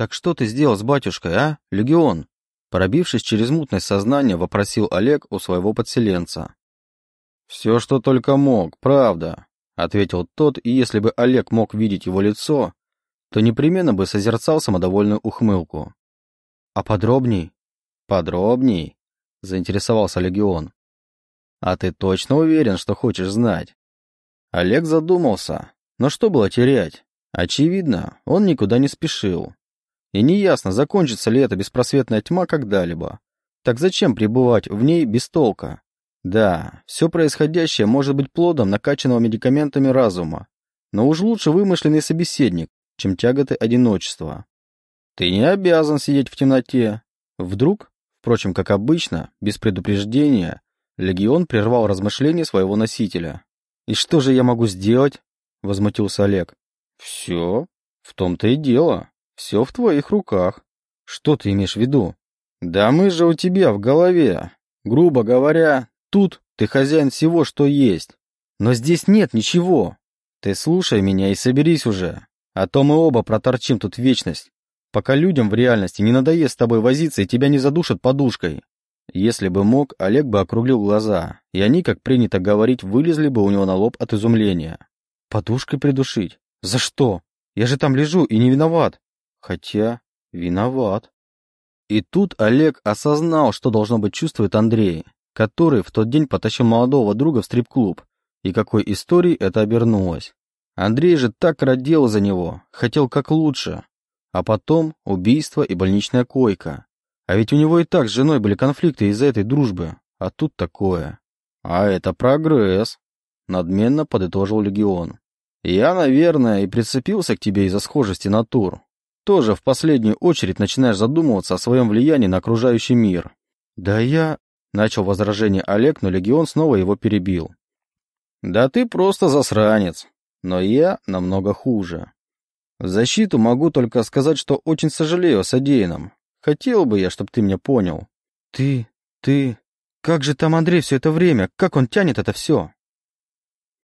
«Так что ты сделал с батюшкой, а, Легион?» Пробившись через мутное сознание, вопросил Олег у своего подселенца. «Все, что только мог, правда», — ответил тот, и если бы Олег мог видеть его лицо, то непременно бы созерцал самодовольную ухмылку. «А подробней?» «Подробней?» — заинтересовался Легион. «А ты точно уверен, что хочешь знать?» Олег задумался, но что было терять? Очевидно, он никуда не спешил. И неясно, закончится ли эта беспросветная тьма когда-либо. Так зачем пребывать в ней без толка? Да, все происходящее может быть плодом накачанного медикаментами разума, но уж лучше вымышленный собеседник, чем тяготы одиночества. Ты не обязан сидеть в темноте. Вдруг, впрочем, как обычно, без предупреждения, Легион прервал размышления своего носителя. «И что же я могу сделать?» — возмутился Олег. «Все. В том-то и дело. Все в твоих руках. Что ты имеешь в виду? Да мы же у тебя в голове. Грубо говоря, тут ты хозяин всего, что есть. Но здесь нет ничего. Ты слушай меня и соберись уже. А то мы оба проторчим тут вечность, пока людям в реальности не надоест с тобой возиться и тебя не задушат подушкой. Если бы мог, Олег бы округлил глаза, и они, как принято говорить, вылезли бы у него на лоб от изумления. Подушкой придушить? За что? Я же там лежу и не виноват. Хотя, виноват. И тут Олег осознал, что должно быть чувствует Андрей, который в тот день потащил молодого друга в стрип-клуб, и какой историей это обернулось. Андрей же так родил за него, хотел как лучше. А потом убийство и больничная койка. А ведь у него и так с женой были конфликты из-за этой дружбы. А тут такое. А это прогресс, надменно подытожил Легион. Я, наверное, и прицепился к тебе из-за схожести натур тоже в последнюю очередь начинаешь задумываться о своем влиянии на окружающий мир. Да я... Начал возражение Олег, но Легион снова его перебил. Да ты просто засранец. Но я намного хуже. В защиту могу только сказать, что очень сожалею о содеянном. Хотел бы я, чтобы ты меня понял. Ты... ты... Как же там Андрей все это время? Как он тянет это все?